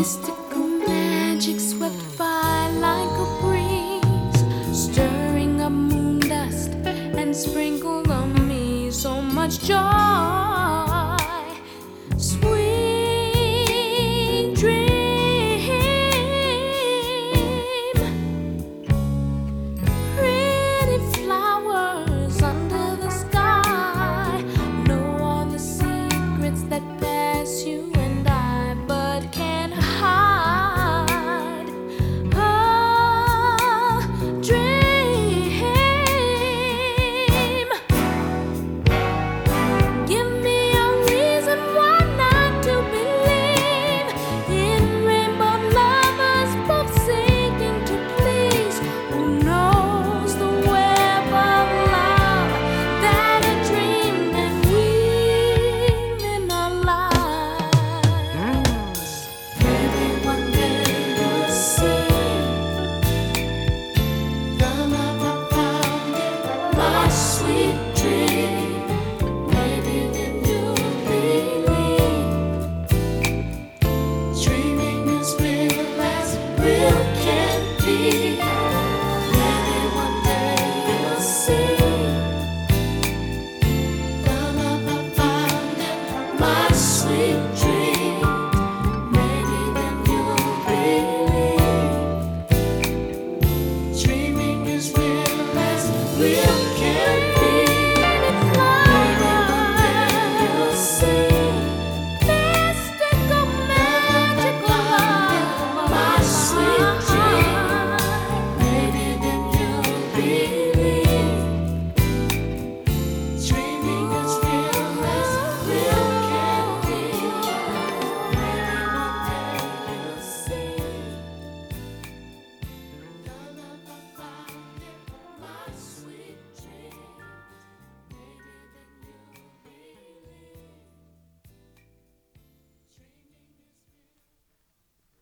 Mystical magic swept by like a breeze, stirring up moon dust and sprinkled on me so much joy.